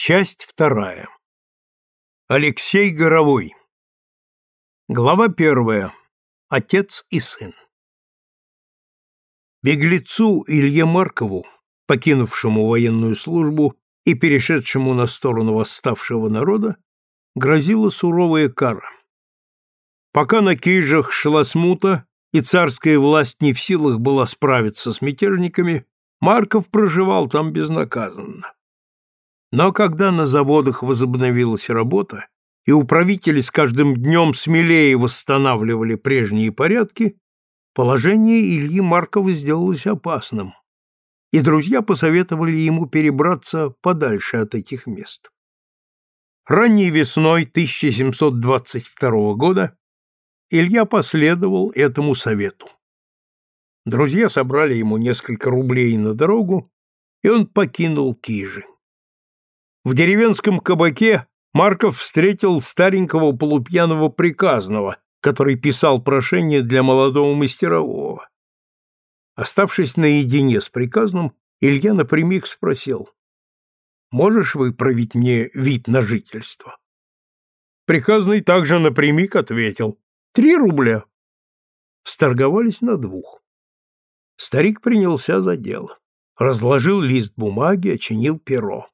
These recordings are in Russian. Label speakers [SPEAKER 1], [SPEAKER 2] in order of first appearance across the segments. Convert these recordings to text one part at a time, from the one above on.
[SPEAKER 1] Часть вторая. Алексей Горовой. Глава первая. Отец и сын. Беглецу Илье Маркову, покинувшему военную службу и перешедшему на сторону восставшего народа, грозила суровая кара. Пока на Кижах шла смута, и царская власть не в силах была справиться с мятежниками, Марков проживал там безнаказанно. Но когда на заводах возобновилась работа, и управители с каждым днем смелее восстанавливали прежние порядки, положение Ильи Маркова сделалось опасным, и друзья посоветовали ему перебраться подальше от этих мест. Ранней весной 1722 года Илья последовал этому совету. Друзья собрали ему несколько рублей на дорогу, и он покинул Кижи. В деревенском кабаке Марков встретил старенького полупьяного приказного, который писал прошение для молодого мастерового. Оставшись наедине с приказным, Илья напрямик спросил, «Можешь выправить мне вид на жительство?» Приказный также напрямик ответил, «Три рубля». Сторговались на двух. Старик принялся за дело. Разложил лист бумаги, очинил перо.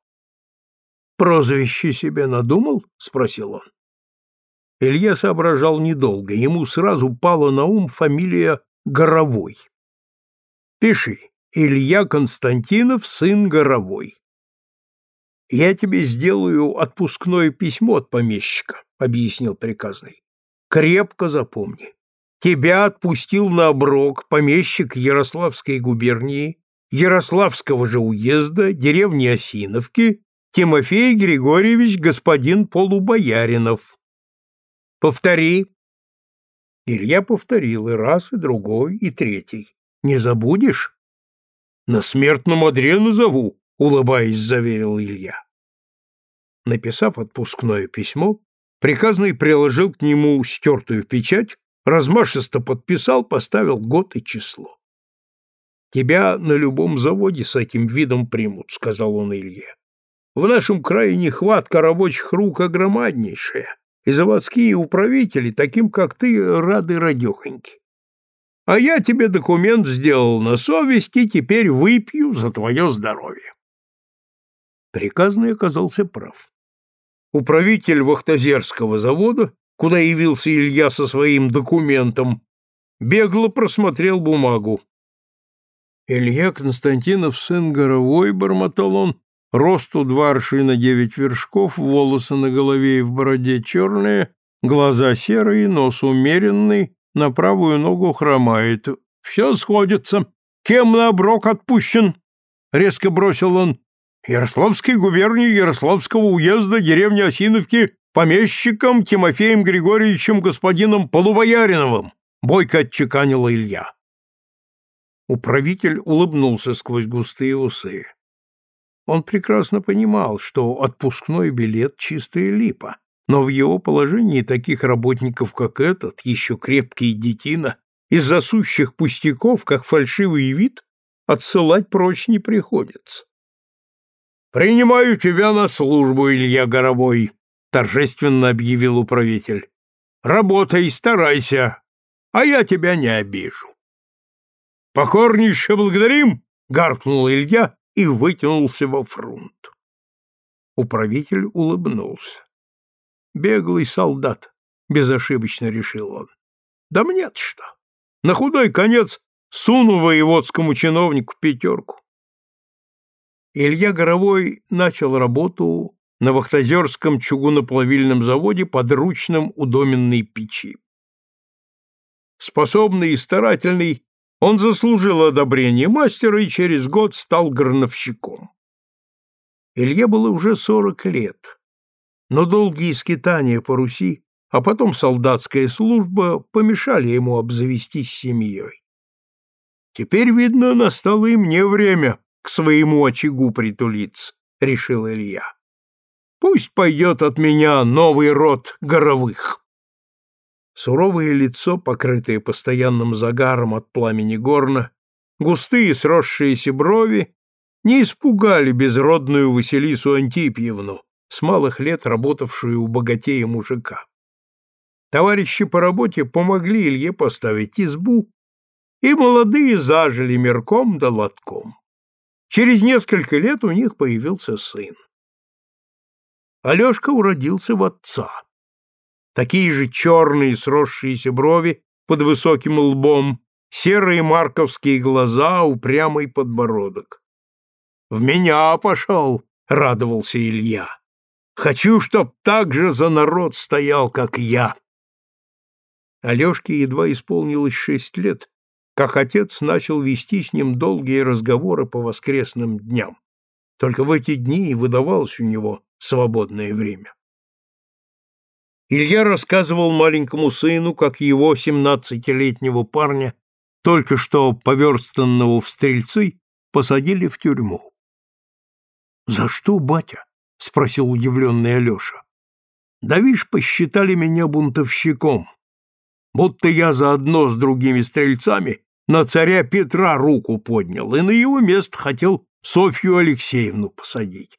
[SPEAKER 1] «Прозвище себе надумал?» — спросил он. Илья соображал недолго, ему сразу пала на ум фамилия Горовой. «Пиши, Илья Константинов, сын Горовой». «Я тебе сделаю отпускное письмо от помещика», — объяснил приказный. «Крепко запомни. Тебя отпустил на оброк помещик Ярославской губернии, Ярославского же уезда, деревни Осиновки Тимофей Григорьевич господин Полубояринов. Повтори. Илья повторил и раз, и другой, и третий. Не забудешь? На смертном одре назову, улыбаясь, заверил Илья. Написав отпускное письмо, приказный приложил к нему стертую печать, размашисто подписал, поставил год и число. «Тебя на любом заводе с этим видом примут», — сказал он Илье. В нашем крае нехватка рабочих рук огромаднейшая, и заводские управители, таким как ты, рады радехоньки. А я тебе документ сделал на совесть и теперь выпью за твое здоровье. Приказный оказался прав. Управитель Вахтозерского завода, куда явился Илья со своим документом, бегло просмотрел бумагу. Илья Константинов, сын Горовой, бормотал он, росту два аршина девять вершков, волосы на голове и в бороде черные, глаза серые, нос умеренный, на правую ногу хромает. Все сходится. Кем на оброк отпущен? Резко бросил он. Ярославской губернии Ярославского уезда деревни Осиновки помещиком Тимофеем Григорьевичем господином Полубояриновым, бойко отчеканила Илья. Управитель улыбнулся сквозь густые усы. Он прекрасно понимал, что отпускной билет — чистая липа, но в его положении таких работников, как этот, еще крепкий детина, из-за сущих пустяков, как фальшивый вид, отсылать прочь не приходится. «Принимаю тебя на службу, Илья Горобой», — торжественно объявил управитель. «Работай, старайся, а я тебя не обижу». «Покорнейше благодарим!» — гаркнул Илья и вытянулся во фрунт. Управитель улыбнулся. «Беглый солдат», — безошибочно решил он. «Да мне-то что? На худой конец суну воеводскому чиновнику пятерку». Илья Горовой начал работу на Вахтозерском чугуноплавильном заводе подручным у доменной печи. Способный и старательный, он заслужил одобрение мастера и через год стал горновщиком. Илье было уже сорок лет, но долгие скитания по Руси, а потом солдатская служба помешали ему обзавестись семьей. Теперь, видно, настало и мне время к своему очагу притулиться, решил Илья. Пусть пойдет от меня новый род горовых. Суровое лицо, покрытое постоянным загаром от пламени горна, густые сросшиеся брови не испугали безродную Василису Антипьевну, с малых лет работавшую у богатея мужика. Товарищи по работе помогли Илье поставить избу, и молодые зажили мерком да лотком. Через несколько лет у них появился сын. Алешка уродился в отца. Такие же черные сросшиеся брови под высоким лбом, серые марковские глаза, упрямый подбородок. «В меня пошел!» — радовался Илья. «Хочу, чтоб так же за народ стоял, как я!» Алешке едва исполнилось шесть лет, как отец начал вести с ним долгие разговоры по воскресным дням. Только в эти дни и выдавалось у него свободное время. Илья рассказывал маленькому сыну, как его семнадцатилетнего парня, только что поверстанного в стрельцы, посадили в тюрьму. «За что, батя?» — спросил удивленный Алеша. «Да вишь, посчитали меня бунтовщиком будто я заодно с другими стрельцами на царя Петра руку поднял и на его место хотел Софью Алексеевну посадить.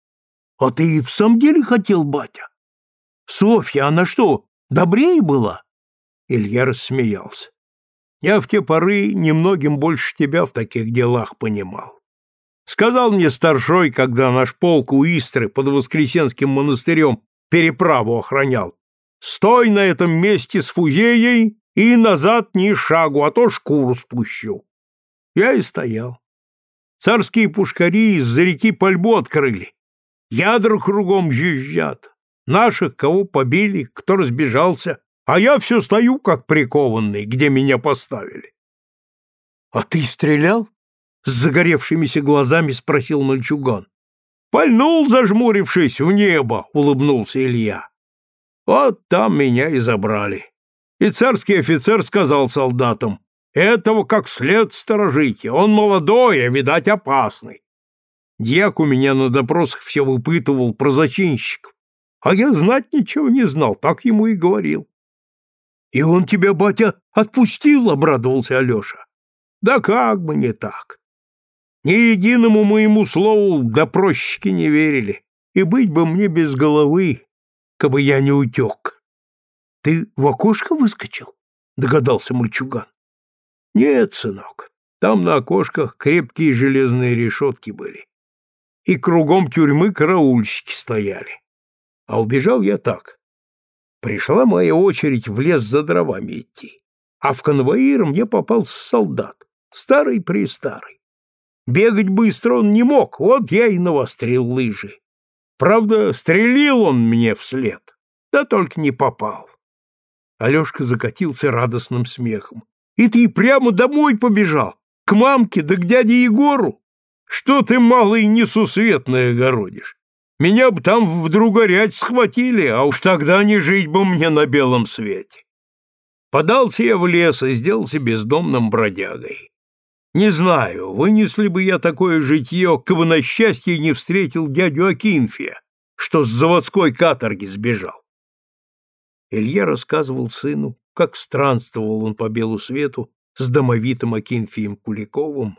[SPEAKER 1] — А ты и в самом деле хотел, батя? Софья, она что, добрее была? Илья рассмеялся. Я в те поры немногим больше тебя в таких делах понимал. Сказал мне старшой, когда наш полк у Истры под Воскресенским монастырем переправу охранял, Стой на этом месте с фузеей и назад ни шагу, а то шкуру спущу. Я и стоял. Царские пушкари из-за реки пальбу открыли. Ядра кругом жужжат. Наших кого побили, кто разбежался, а я все стою, как прикованный, где меня поставили. — А ты стрелял? — с загоревшимися глазами спросил мальчуган. — Пальнул, зажмурившись, в небо, — улыбнулся Илья. Вот там меня и забрали. И царский офицер сказал солдатам, «Этого как след сторожите, он молодой, а, видать, опасный». Дьяк у меня на допросах все выпытывал про зачинщиков, а я знать ничего не знал, так ему и говорил. «И он тебя, батя, отпустил?» — обрадовался Алеша. «Да как бы не так. Ни единому моему слову допросчики не верили, и быть бы мне без головы, кабы я не утек. — Ты в окошко выскочил? — догадался мальчуган. — Нет, сынок, там на окошках крепкие железные решетки были. И кругом тюрьмы караульщики стояли. А убежал я так. Пришла моя очередь в лес за дровами идти. А в конвоир мне попался солдат, старый-престарый. Бегать быстро он не мог, вот я и навострил лыжи. Правда, стрелил он мне вслед, да только не попал. Алешка закатился радостным смехом. И ты прямо домой побежал? К мамке да к дяде Егору? Что ты, малый, несусветное городишь? Меня бы там вдруг горять схватили, а уж тогда не жить бы мне на белом свете. Подался я в лес и сделался бездомным бродягой. Не знаю, вынесли бы я такое житье, кого на счастье не встретил дядю Акинфия, что с заводской каторги сбежал. Илья рассказывал сыну, как странствовал он по белу свету с домовитым Акинфием Куликовым,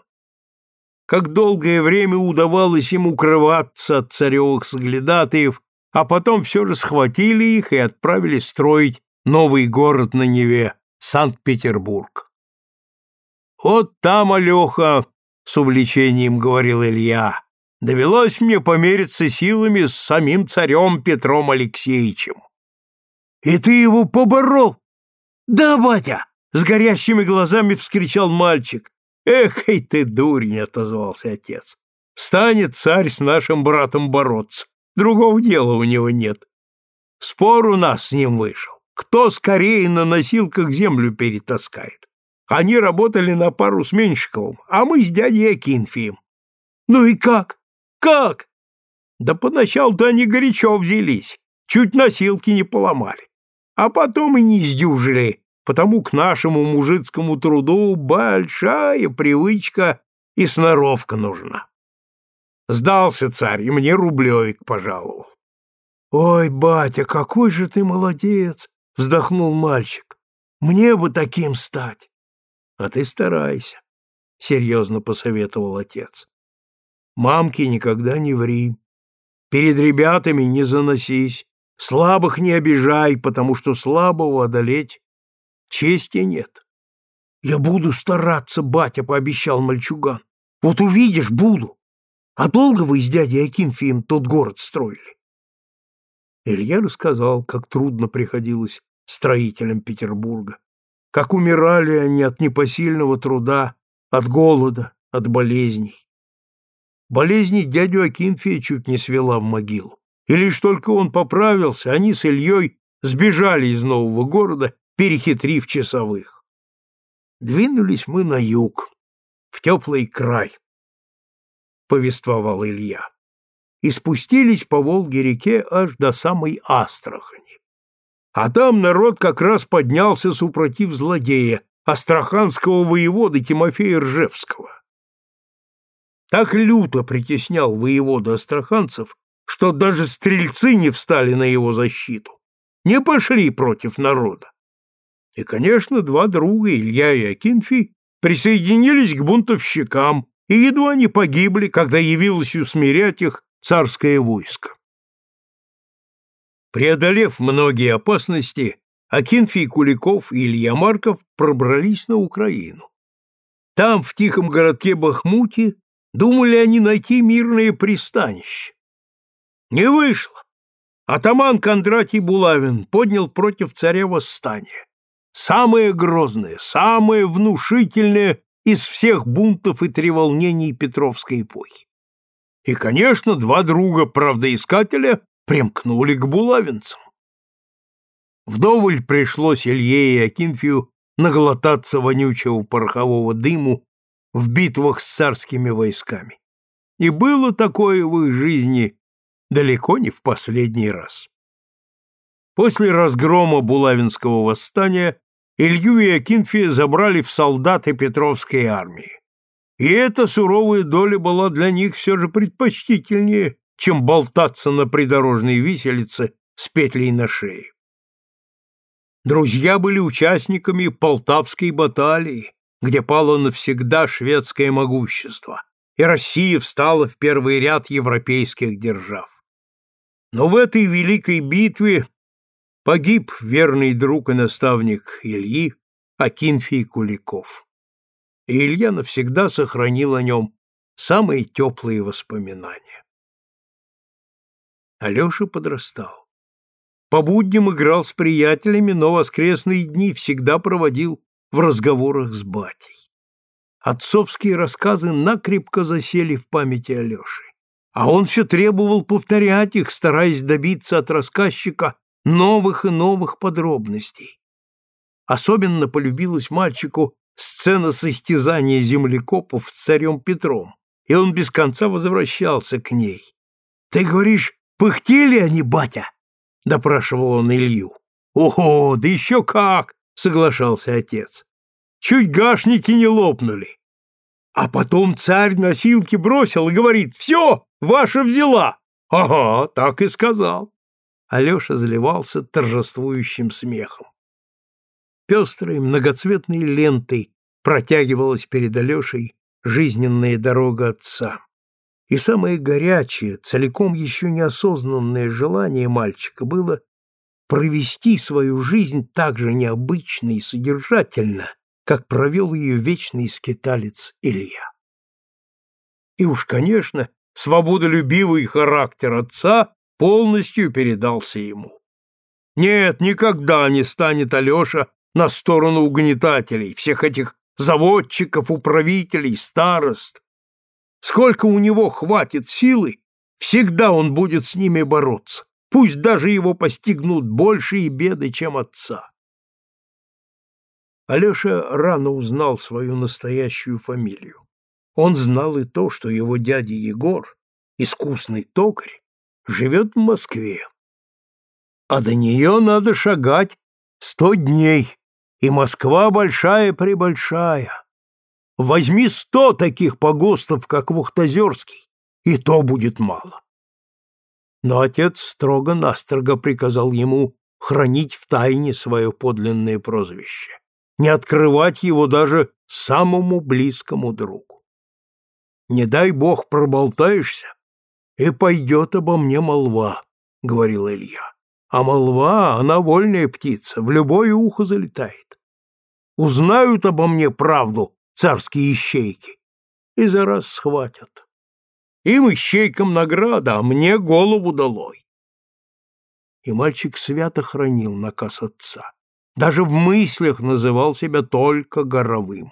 [SPEAKER 1] как долгое время удавалось ему укрываться от царевых соглядатаев, а потом все же схватили их и отправили строить новый город на Неве, Санкт-Петербург. Вот там, Алеха, с увлечением говорил Илья, довелось мне помериться силами с самим царем Петром Алексеевичем. И ты его поборол? Да, батя, с горящими глазами вскричал мальчик. Эх, и ты дурень, отозвался отец. Станет царь с нашим братом бороться. Другого дела у него нет. Спор у нас с ним вышел. Кто скорее на носилках землю перетаскает? Они работали на пару с Меньшиковым, а мы с дядей Акинфием. Ну и как? Как? Да поначалу-то они горячо взялись, чуть носилки не поломали. А потом и не сдюжили, потому к нашему мужицкому труду большая привычка и сноровка нужна. Сдался царь, и мне рублевик пожаловал. — Ой, батя, какой же ты молодец! — вздохнул мальчик. — Мне бы таким стать! А ты старайся, — серьезно посоветовал отец. Мамке никогда не ври. Перед ребятами не заносись. Слабых не обижай, потому что слабого одолеть чести нет. Я буду стараться, батя, пообещал мальчуган. Вот увидишь, буду. А долго вы с дядей Акинфием тот город строили? Илья рассказал, как трудно приходилось строителям Петербурга, как умирали они от непосильного труда, от голода, от болезней. Болезни дядю Акинфия чуть не свела в могилу. И лишь только он поправился, они с Ильей сбежали из нового города, перехитрив часовых. Двинулись мы на юг, в теплый край, повествовал Илья, и спустились по Волге-реке аж до самой Астрахани. А там народ как раз поднялся супротив злодея, астраханского воевода Тимофея Ржевского. Так люто притеснял воевода астраханцев, что даже стрельцы не встали на его защиту, не пошли против народа. И, конечно, два друга, Илья и Акинфий, присоединились к бунтовщикам и едва не погибли, когда явилось усмирять их царское войско. Преодолев многие опасности, Акинфий Куликов и Илья Марков пробрались на Украину. Там, в тихом городке Бахмуте, думали они найти мирное пристанище. Не вышло. Атаман Кондратий Булавин поднял против царя восстание. Самое грозное, самое внушительное из всех бунтов и треволнений Петровской эпохи. И, конечно, два друга правдоискателя примкнули к булавинцам. Вдоволь пришлось Илье и Акинфию наглотаться вонючего порохового дыму в битвах с царскими войсками. И было такое в их жизни далеко не в последний раз. После разгрома Булавинского восстания Илью и Акинфия забрали в солдаты Петровской армии. И эта суровая доля была для них все же предпочтительнее, чем болтаться на придорожной виселице с петлей на шее. Друзья были участниками Полтавской баталии, где пало навсегда шведское могущество, и Россия встала в первый ряд европейских держав. Но в этой великой битве погиб верный друг и наставник Ильи Акинфий Куликов. И Илья навсегда сохранил о нем самые теплые воспоминания. Алеша подрастал. По будням играл с приятелями, но воскресные дни всегда проводил в разговорах с батей. Отцовские рассказы накрепко засели в памяти Алеши а он все требовал повторять их, стараясь добиться от рассказчика новых и новых подробностей. Особенно полюбилась мальчику сцена состязания землекопов с царем Петром, и он без конца возвращался к ней. — Ты говоришь, пыхтели они, батя? — допрашивал он Илью. — Ого, да еще как! — соглашался отец. — Чуть гашники не лопнули. А потом царь носилки бросил и говорит, «Все, ваша взяла!» «Ага, так и сказал». Алеша заливался торжествующим смехом. Пестрой многоцветной лентой протягивалась перед Алешей жизненная дорога отца. И самое горячее, целиком еще неосознанное желание мальчика было провести свою жизнь так же необычно и содержательно, как провел ее вечный скиталец Илья. И уж, конечно, свободолюбивый характер отца полностью передался ему. Нет, никогда не станет Алеша на сторону угнетателей, всех этих заводчиков, управителей, старост. Сколько у него хватит силы, всегда он будет с ними бороться, пусть даже его постигнут большие беды, чем отца. Алеша рано узнал свою настоящую фамилию. Он знал и то, что его дядя Егор, искусный токарь, живет в Москве. А до нее надо шагать сто дней, и Москва большая-пребольшая. Возьми сто таких погостов, как Вухтозерский, и то будет мало. Но отец строго-настрого приказал ему хранить в тайне свое подлинное прозвище не открывать его даже самому близкому другу. Не дай бог проболтаешься, и пойдет обо мне молва, — говорил Илья. А молва, она вольная птица, в любое ухо залетает. Узнают обо мне правду царские ищейки и за раз схватят. Им ищейкам награда, а мне голову долой. И мальчик свято хранил наказ отца. Даже в мыслях называл себя только горовым.